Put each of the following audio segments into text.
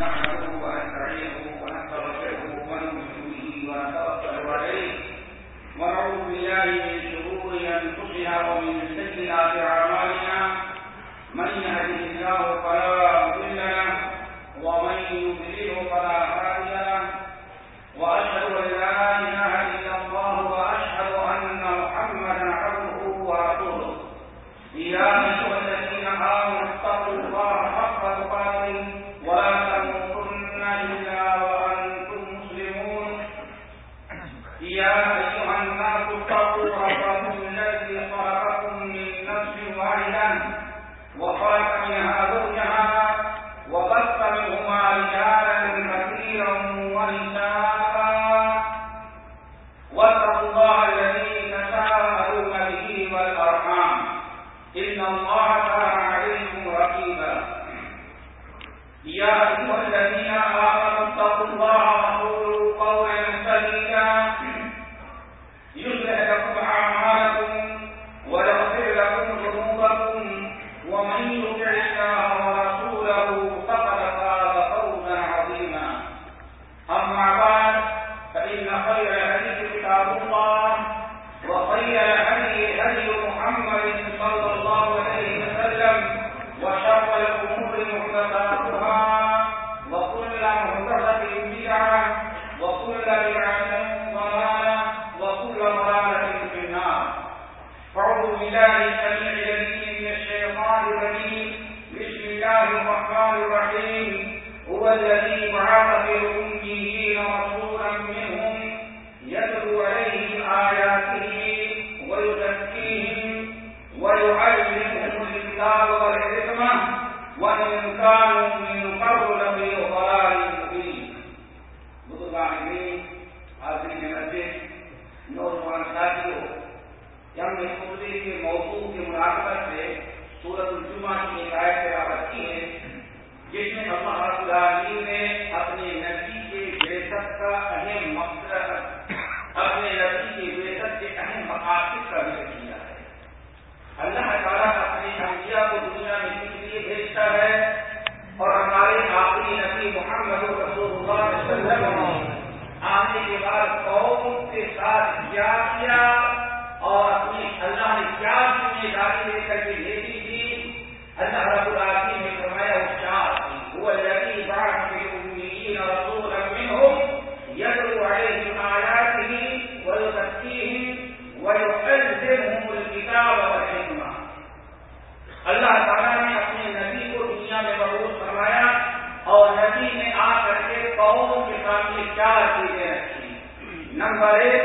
نحمده ونستعينه ونستغفره ونؤمن به ونتوكل عليه ونعوذ بالله من شرور انفسنا ومن سيئات اعمالنا يا هو الذي بعث في الأميين رسولا منهم يتلو عليهم آياته ويزكيهم ويعلمهم الكتاب والحكمة وإن كانوا من قبل ضلال مبين. حاضرین مسجد، نوجوان ساتھیوں ہم نے خطبے کے موضوع کے مناسبت سے سورت الجمہ کی ایک آیت تلاوت کی ہے۔ جس میں اللہ رب نے اپنے نبی کے بیست کا اہم مقصد اپنے نبی کے بیست کے اہم مقاصد کا ذکر کیا ہے۔ اللہ تعالیٰ اپنے انبیاء کو دنیا میں کس لیے بھیجتا ہے؟ اور ہمارے آخری نبی محمد رسول اللہ صلی اللہ علیہ وسلم آنے کے بعد قوم کے ساتھ کیا کیا؟ اور اپنی اللہ نے کیا ذمہ داری لے کر کے بھیجی تھی؟ اللہ رب العالمین نے فرمایا وہ چار بعث رسولا منهم اللہ تعالیٰ نے اپنے نبی کو دنیا میں مبعوث فرمایا اور نبی نے آ کر کے قوم کے سامنے چار چیزیں رکھی۔ نمبر ایک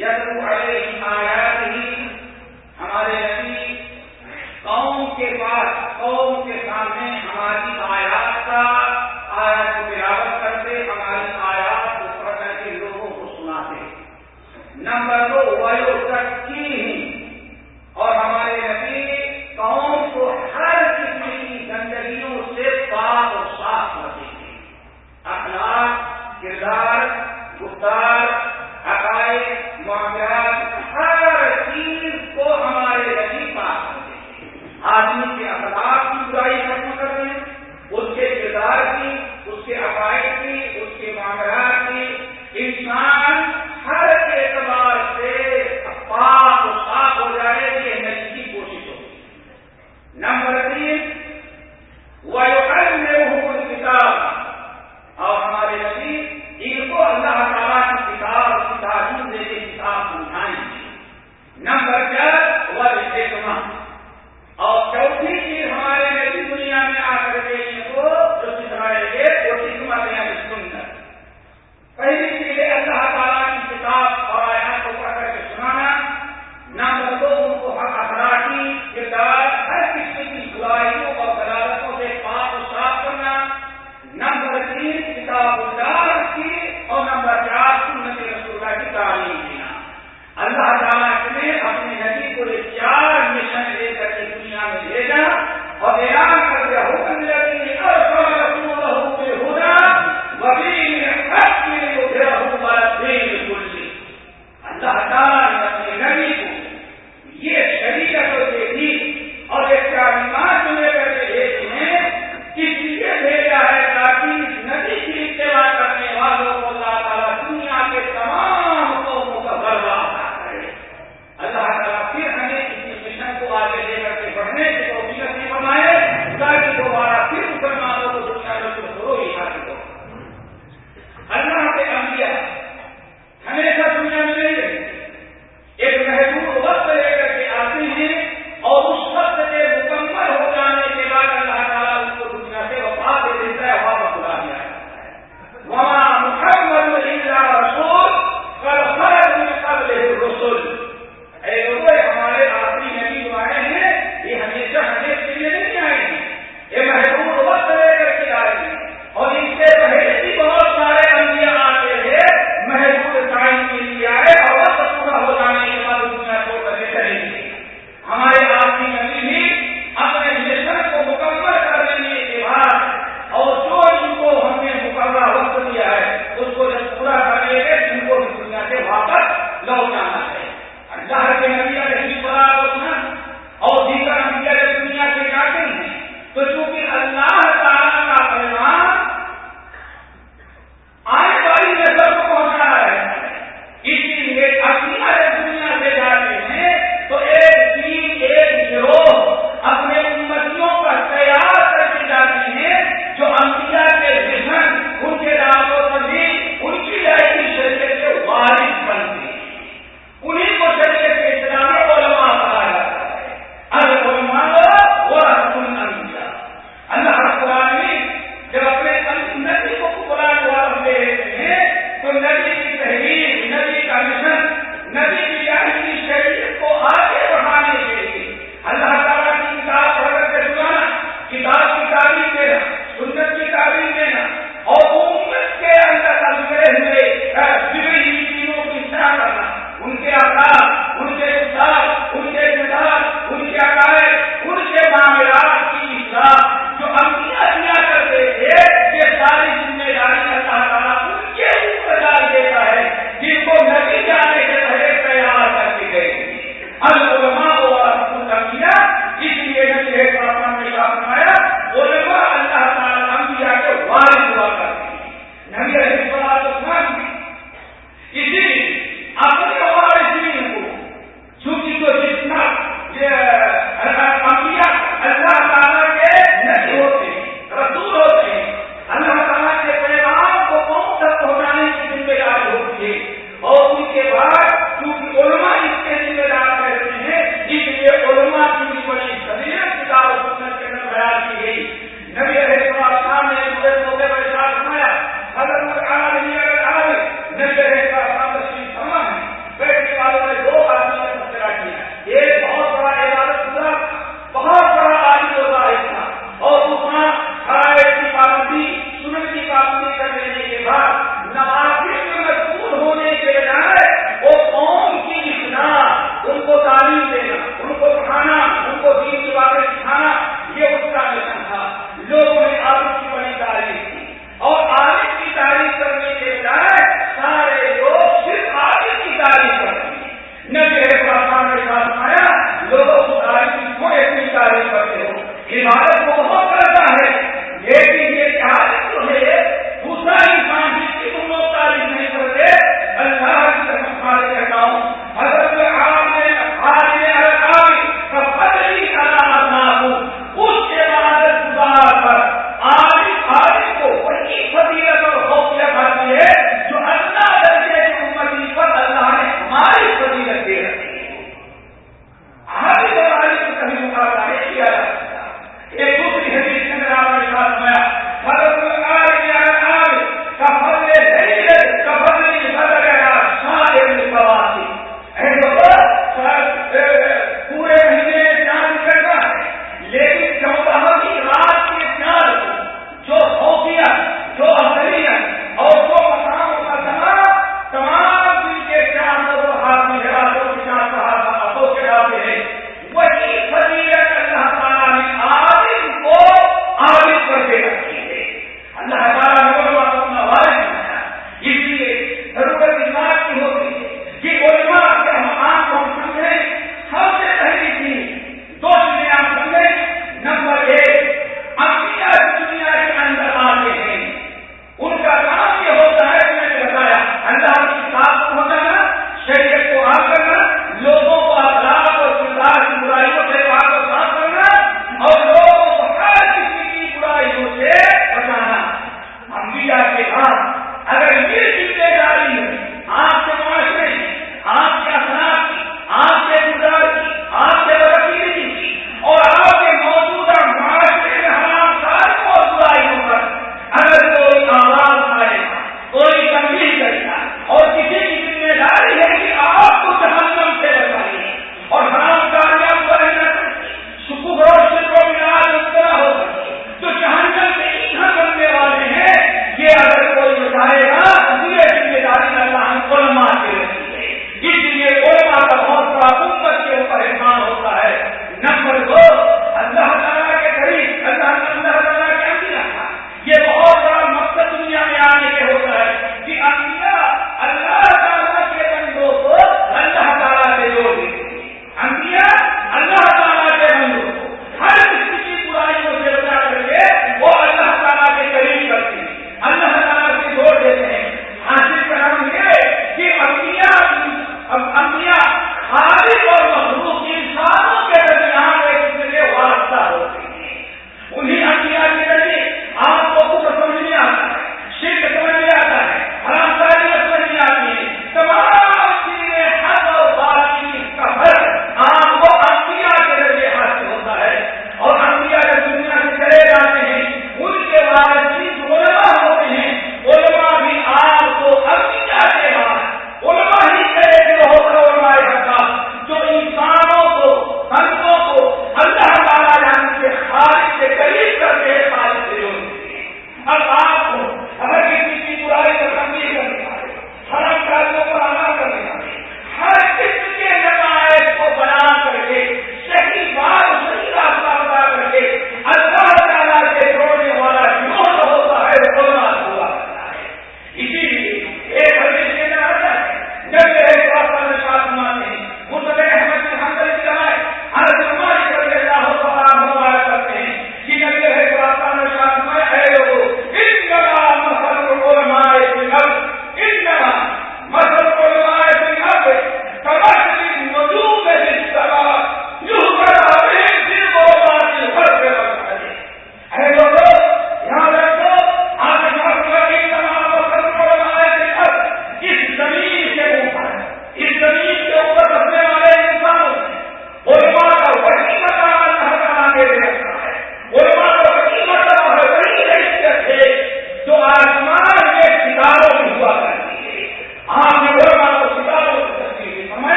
یدو علیہ آیات ہی ہمارے نبی قوم کے پاس قوم کے سامنے ہماری آیات کا آیات کو تلاوت کرتے، ہماری آیات کو پڑھ کر کے لوگوں کو سناتے۔ نمبر دو ویو تکی اور ہمارے نبی قوم کو ہر قسم کی گندگیوں سے پاک اور صاف کرتے تھے۔ اخلاق، کردار، گفتار عقائد معاملات، ہر چیز کو ہمارے نبی آدمی کے اخلاق کی برائی ختم کر دیں اس کے اور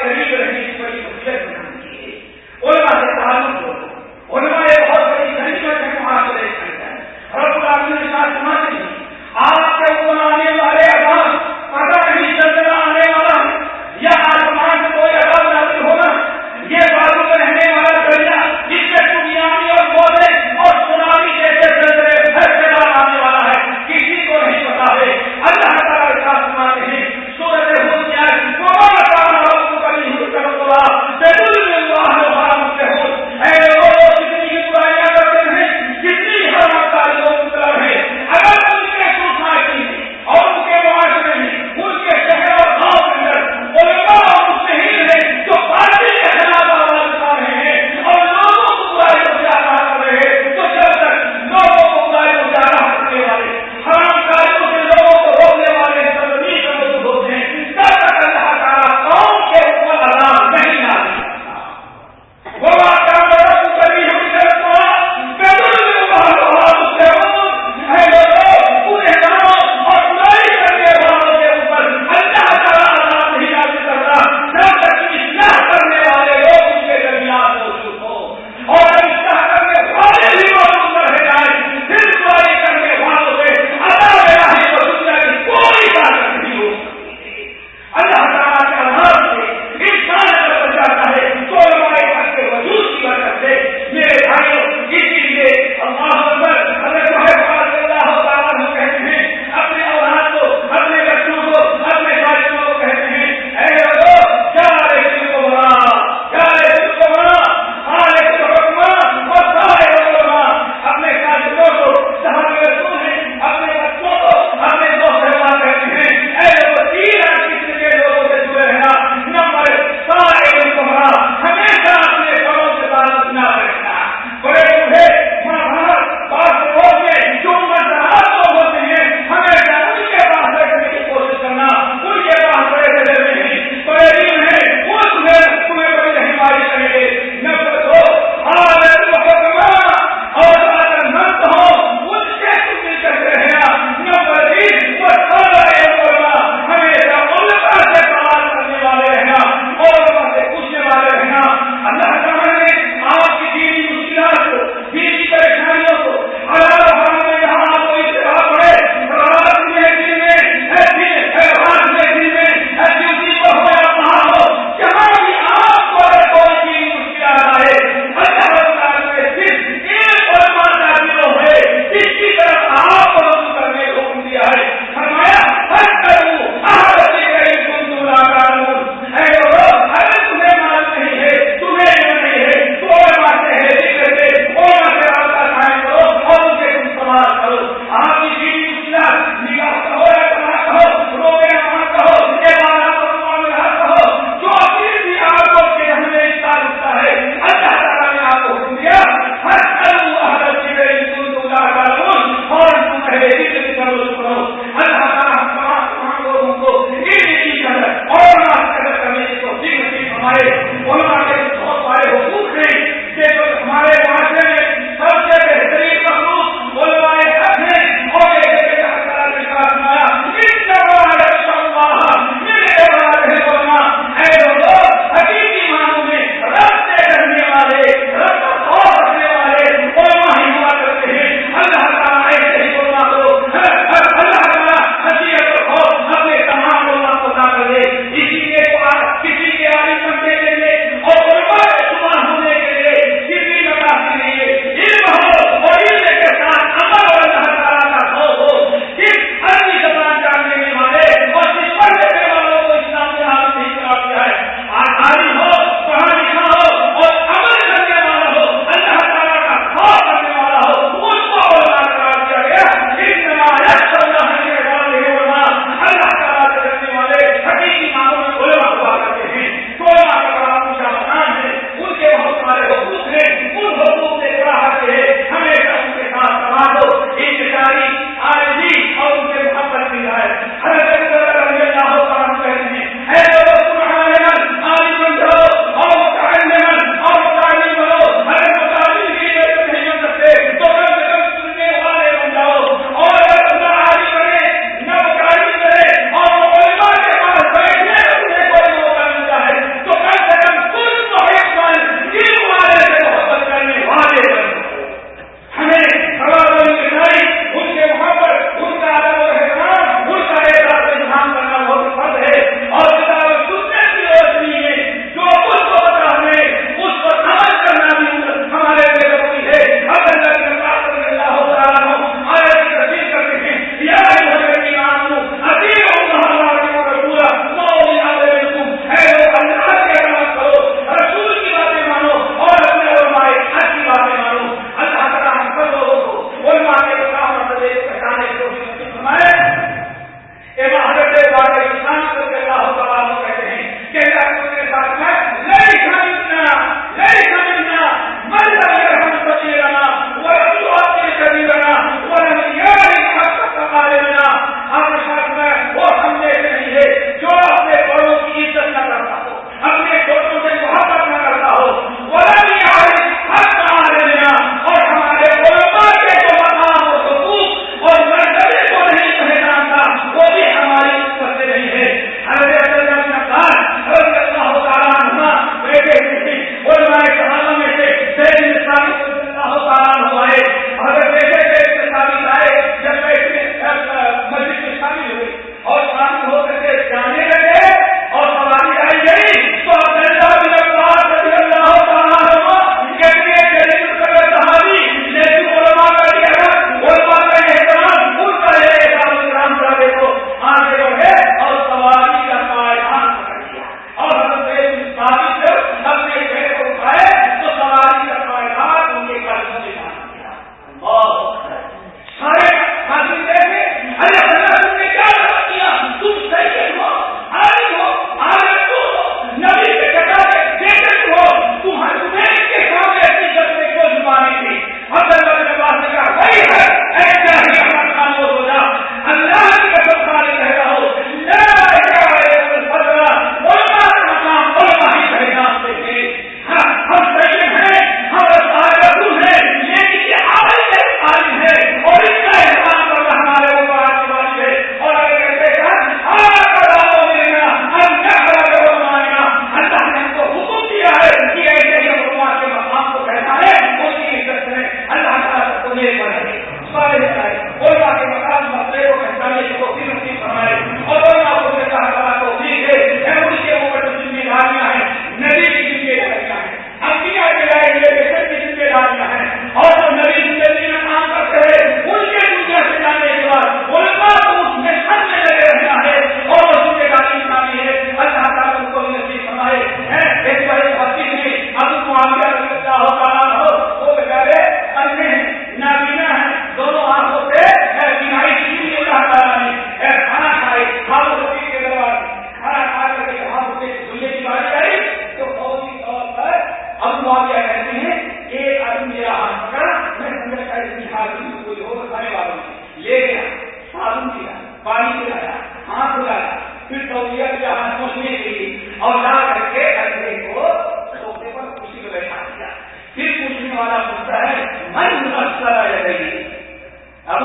قریب رہنے کی بڑی حقیقت بنانی ہے علماء سے تعلق ہونا علماء پانی پلایا ہاتھ دلایا پھر سعودیہ ہاتھ کے لیے اور لا کر کے کو سوتے پر خوشی کو بیٹھا دیا۔ پھر پوچھنے والا پوچھتا ہے میں اب